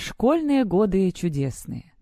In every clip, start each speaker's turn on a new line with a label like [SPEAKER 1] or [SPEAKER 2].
[SPEAKER 1] Школьные годы чудесные.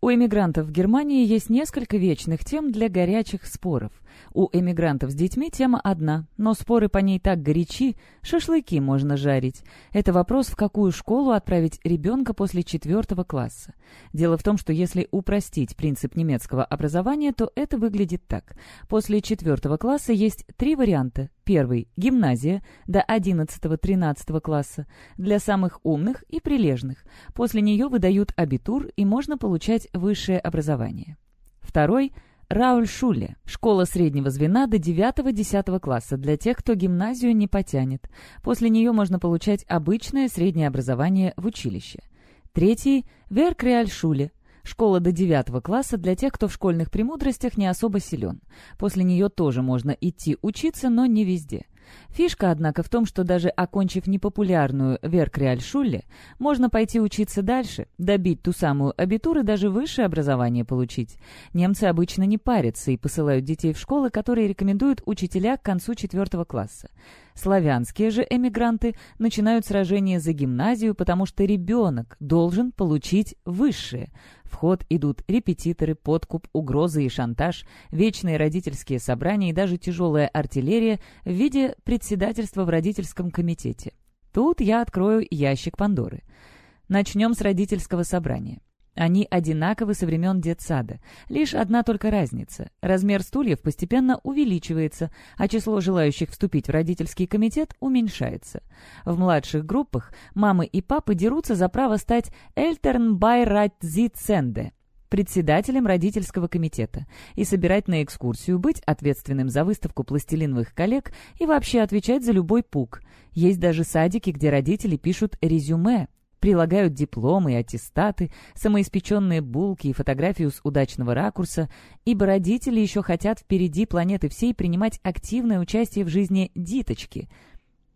[SPEAKER 1] У эмигрантов в Германии есть несколько вечных тем для горячих споров. У эмигрантов с детьми тема одна, но споры по ней так горячи, шашлыки можно жарить. Это вопрос, в какую школу отправить ребенка после четвертого класса. Дело в том, что если упростить принцип немецкого образования, то это выглядит так. После четвертого класса есть три варианта. Первый – гимназия, до 11-13 класса, для самых умных и прилежных. После нее выдают абитур и можно получать высшее образование. Второй – Рауль Шуле. Школа среднего звена до 9-10 класса для тех, кто гимназию не потянет. После нее можно получать обычное среднее образование в училище. Третий – Верк Реаль Шуле. Школа до 9 класса для тех, кто в школьных премудростях не особо силен. После нее тоже можно идти учиться, но не везде. Фишка, однако, в том, что даже окончив непопулярную Веркреальшулле, можно пойти учиться дальше, добить ту самую абитур и даже высшее образование получить. Немцы обычно не парятся и посылают детей в школы, которые рекомендуют учителя к концу четвертого класса. Славянские же эмигранты начинают сражение за гимназию, потому что ребенок должен получить высшее. Ход идут репетиторы, подкуп, угрозы и шантаж, вечные родительские собрания и даже тяжелая артиллерия в виде председательства в родительском комитете. Тут я открою ящик Пандоры. Начнем с родительского собрания. Они одинаковы со времен детсада. Лишь одна только разница. Размер стульев постепенно увеличивается, а число желающих вступить в родительский комитет уменьшается. В младших группах мамы и папы дерутся за право стать Эльтернбайратзитсенде председателем родительского комитета и собирать на экскурсию, быть ответственным за выставку пластилиновых коллег и вообще отвечать за любой пук. Есть даже садики, где родители пишут резюме, прилагают дипломы и аттестаты, самоиспеченные булки и фотографию с удачного ракурса, ибо родители еще хотят впереди планеты всей принимать активное участие в жизни диточки –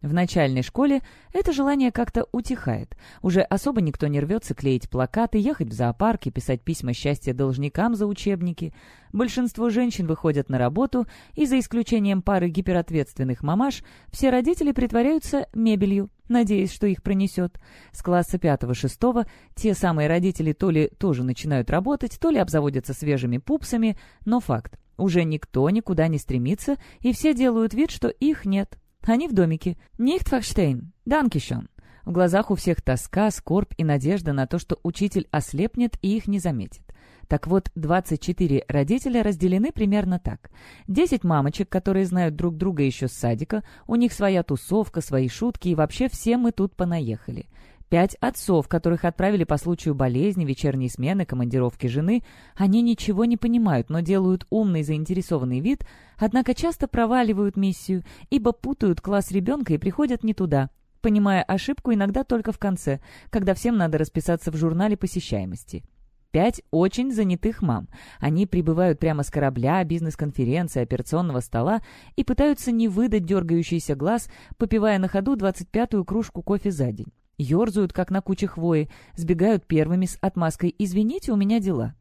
[SPEAKER 1] в начальной школе это желание как-то утихает. Уже особо никто не рвется клеить плакаты, ехать в зоопарк и писать письма счастья должникам за учебники. Большинство женщин выходят на работу, и за исключением пары гиперответственных мамаш, все родители притворяются мебелью, надеясь, что их пронесет. С класса пятого-шестого те самые родители то ли тоже начинают работать, то ли обзаводятся свежими пупсами, но факт. Уже никто никуда не стремится, и все делают вид, что их нет. Они в домике. Нихтфахштейн. Данкишон. В глазах у всех тоска, скорбь и надежда на то, что учитель ослепнет и их не заметит. Так вот, 24 родителя разделены примерно так. 10 мамочек, которые знают друг друга еще с садика, у них своя тусовка, свои шутки, и вообще все мы тут понаехали. Пять отцов, которых отправили по случаю болезни, вечерней смены, командировки жены, они ничего не понимают, но делают умный заинтересованный вид, однако часто проваливают миссию, ибо путают класс ребенка и приходят не туда, понимая ошибку иногда только в конце, когда всем надо расписаться в журнале посещаемости. Пять очень занятых мам. Они прибывают прямо с корабля, бизнес-конференции, операционного стола и пытаются не выдать дергающийся глаз, попивая на ходу 25-ю кружку кофе за день. Ёрзают, как на куче хвои, сбегают первыми с отмазкой «Извините, у меня дела».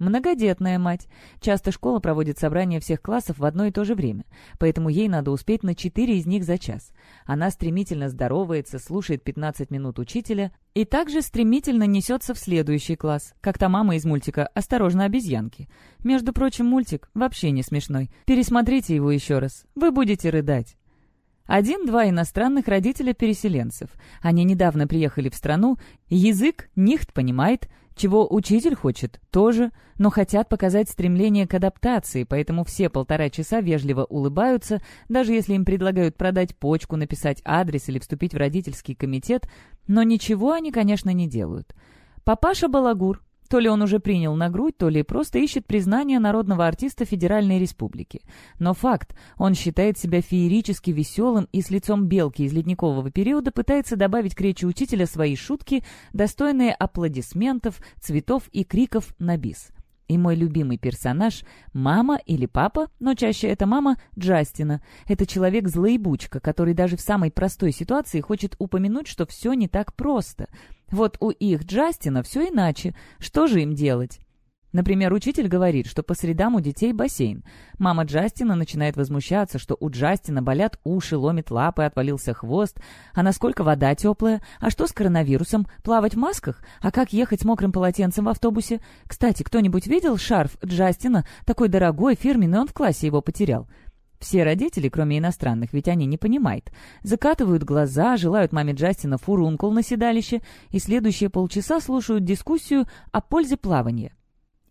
[SPEAKER 1] Многодетная мать. Часто школа проводит собрания всех классов в одно и то же время, поэтому ей надо успеть на четыре из них за час. Она стремительно здоровается, слушает 15 минут учителя и также стремительно несется в следующий класс, как та мама из мультика «Осторожно, обезьянки». Между прочим, мультик вообще не смешной. Пересмотрите его еще раз. Вы будете рыдать. Один-два иностранных родителя переселенцев. Они недавно приехали в страну, язык нихт понимает, чего учитель хочет тоже, но хотят показать стремление к адаптации, поэтому все полтора часа вежливо улыбаются, даже если им предлагают продать почку, написать адрес или вступить в родительский комитет, но ничего они, конечно, не делают. Папаша Балагур, то ли он уже принял на грудь, то ли просто ищет признания народного артиста Федеральной Республики. Но факт, он считает себя феерически веселым и с лицом белки из ледникового периода пытается добавить к речи учителя свои шутки, достойные аплодисментов, цветов и криков на бис. И мой любимый персонаж — мама или папа, но чаще это мама Джастина. Это человек-злоебучка, который даже в самой простой ситуации хочет упомянуть, что все не так просто. Вот у их Джастина все иначе. Что же им делать? Например, учитель говорит, что по средам у детей бассейн. Мама Джастина начинает возмущаться, что у Джастина болят уши, ломит лапы, отвалился хвост. А насколько вода теплая? А что с коронавирусом? Плавать в масках? А как ехать с мокрым полотенцем в автобусе? Кстати, кто-нибудь видел шарф Джастина? Такой дорогой, фирменный, он в классе его потерял. Все родители, кроме иностранных, ведь они не понимают. Закатывают глаза, желают маме Джастина фурункул на седалище и следующие полчаса слушают дискуссию о пользе плавания.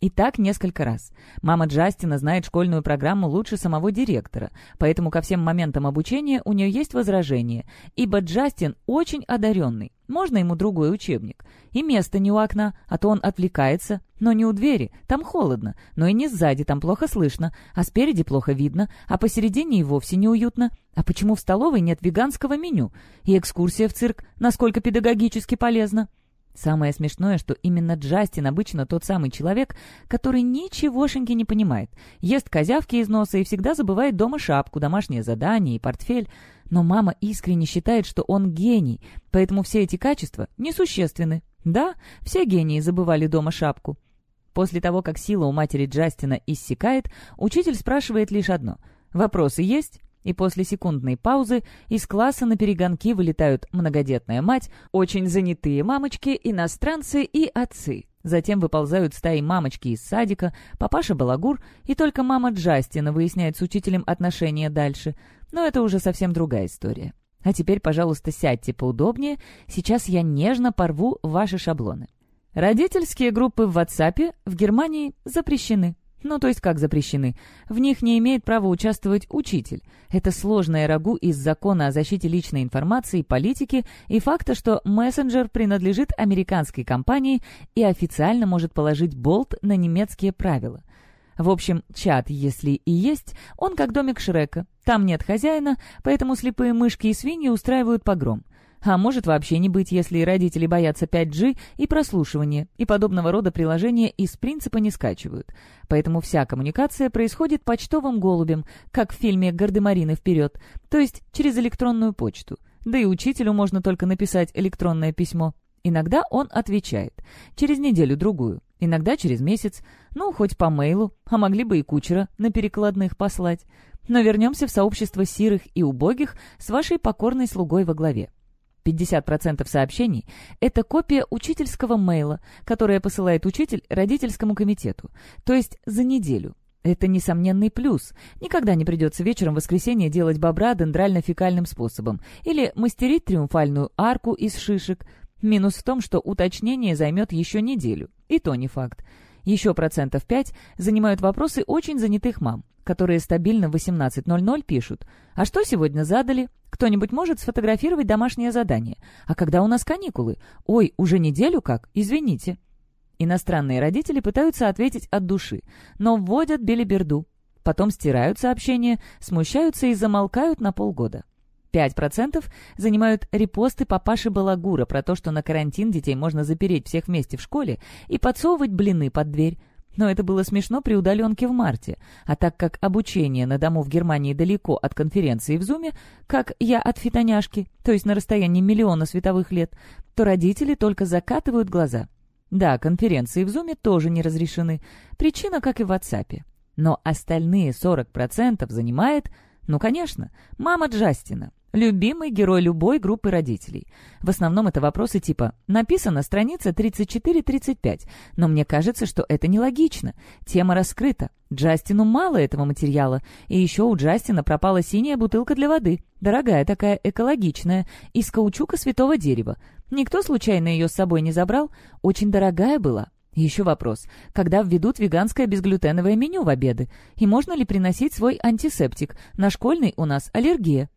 [SPEAKER 1] И так несколько раз. Мама Джастина знает школьную программу лучше самого директора, поэтому ко всем моментам обучения у нее есть возражение, ибо Джастин очень одаренный. Можно ему другой учебник. И место не у окна, а то он отвлекается. Но не у двери, там холодно. Но и не сзади, там плохо слышно. А спереди плохо видно. А посередине и вовсе неуютно. А почему в столовой нет веганского меню? И экскурсия в цирк, насколько педагогически полезна? Самое смешное, что именно Джастин обычно тот самый человек, который ничегошеньки не понимает, ест козявки из носа и всегда забывает дома шапку, домашнее задание и портфель. Но мама искренне считает, что он гений, поэтому все эти качества несущественны. Да, все гении забывали дома шапку. После того, как сила у матери Джастина иссякает, учитель спрашивает лишь одно. «Вопросы есть?» И после секундной паузы из класса на перегонки вылетают многодетная мать, очень занятые мамочки, иностранцы и отцы. Затем выползают стаи мамочки из садика, папаша Балагур, и только мама Джастина выясняет с учителем отношения дальше. Но это уже совсем другая история. А теперь, пожалуйста, сядьте поудобнее, сейчас я нежно порву ваши шаблоны. Родительские группы в WhatsApp в Германии запрещены. Ну, то есть как запрещены? В них не имеет права участвовать учитель. Это сложное рагу из закона о защите личной информации, политики и факта, что мессенджер принадлежит американской компании и официально может положить болт на немецкие правила. В общем, чат, если и есть, он как домик Шрека. Там нет хозяина, поэтому слепые мышки и свиньи устраивают погром. А может вообще не быть, если родители боятся 5G и прослушивания, и подобного рода приложения из принципа не скачивают. Поэтому вся коммуникация происходит почтовым голубем, как в фильме «Гардемарины вперед», то есть через электронную почту. Да и учителю можно только написать электронное письмо. Иногда он отвечает. Через неделю-другую. Иногда через месяц. Ну, хоть по мейлу. А могли бы и кучера на перекладных послать. Но вернемся в сообщество сирых и убогих с вашей покорной слугой во главе. 50% сообщений – это копия учительского мейла, которое посылает учитель родительскому комитету, то есть за неделю. Это несомненный плюс. Никогда не придется вечером в воскресенье делать бобра дендрально-фекальным способом или мастерить триумфальную арку из шишек. Минус в том, что уточнение займет еще неделю. И то не факт. Еще процентов 5 занимают вопросы очень занятых мам которые стабильно в 18.00 пишут «А что сегодня задали? Кто-нибудь может сфотографировать домашнее задание? А когда у нас каникулы? Ой, уже неделю как? Извините». Иностранные родители пытаются ответить от души, но вводят белиберду. Потом стирают сообщения, смущаются и замолкают на полгода. 5% занимают репосты папаши Балагура про то, что на карантин детей можно запереть всех вместе в школе и подсовывать блины под дверь, но это было смешно при удаленке в марте, а так как обучение на дому в Германии далеко от конференции в Зуме, как я от фитоняшки, то есть на расстоянии миллиона световых лет, то родители только закатывают глаза. Да, конференции в Зуме тоже не разрешены. Причина, как и в WhatsApp. Но остальные 40% занимает, ну, конечно, мама Джастина. Любимый герой любой группы родителей. В основном это вопросы типа «Написано страница 34-35, но мне кажется, что это нелогично. Тема раскрыта. Джастину мало этого материала. И еще у Джастина пропала синяя бутылка для воды. Дорогая такая, экологичная, из каучука святого дерева. Никто случайно ее с собой не забрал? Очень дорогая была». Еще вопрос. Когда введут веганское безглютеновое меню в обеды? И можно ли приносить свой антисептик? На школьный у нас аллергия.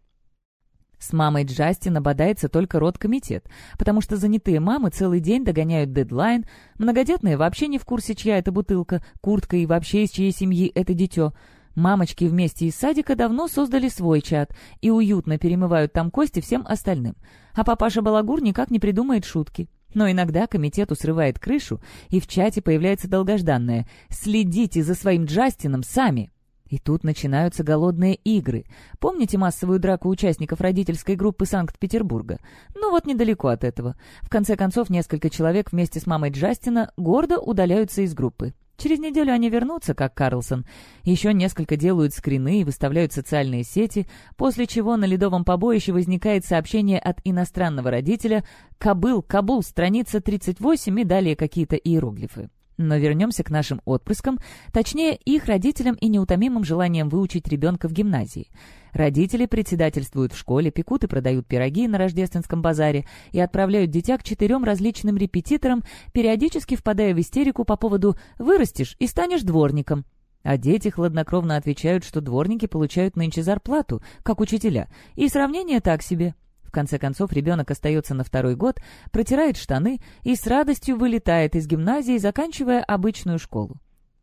[SPEAKER 1] С мамой Джастина бодается только родкомитет, потому что занятые мамы целый день догоняют дедлайн, многодетные вообще не в курсе, чья это бутылка, куртка и вообще из чьей семьи это дитё. Мамочки вместе из садика давно создали свой чат и уютно перемывают там кости всем остальным. А папаша Балагур никак не придумает шутки. Но иногда комитету срывает крышу, и в чате появляется долгожданное «Следите за своим Джастином сами!» И тут начинаются голодные игры. Помните массовую драку участников родительской группы Санкт-Петербурга? Ну вот недалеко от этого. В конце концов, несколько человек вместе с мамой Джастина гордо удаляются из группы. Через неделю они вернутся, как Карлсон. Еще несколько делают скрины и выставляют социальные сети, после чего на ледовом побоище возникает сообщение от иностранного родителя «Кабыл, Кабул, страница 38» и далее какие-то иероглифы. Но вернемся к нашим отпрыскам, точнее, их родителям и неутомимым желанием выучить ребенка в гимназии. Родители председательствуют в школе, пекут и продают пироги на рождественском базаре и отправляют дитя к четырем различным репетиторам, периодически впадая в истерику по поводу «вырастешь и станешь дворником». А дети хладнокровно отвечают, что дворники получают нынче зарплату, как учителя, и сравнение так себе – конце концов, ребенок остается на второй год, протирает штаны и с радостью вылетает из гимназии, заканчивая обычную школу.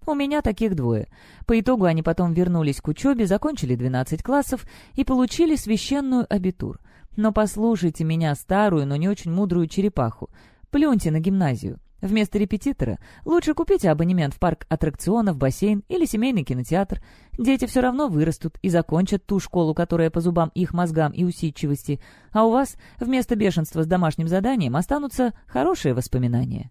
[SPEAKER 1] У меня таких двое. По итогу они потом вернулись к учебе, закончили 12 классов и получили священную абитур. Но послушайте меня, старую, но не очень мудрую черепаху. Плюньте на гимназию. Вместо репетитора лучше купите абонемент в парк аттракционов, бассейн или семейный кинотеатр. Дети все равно вырастут и закончат ту школу, которая по зубам их мозгам и усидчивости, а у вас вместо бешенства с домашним заданием останутся хорошие воспоминания.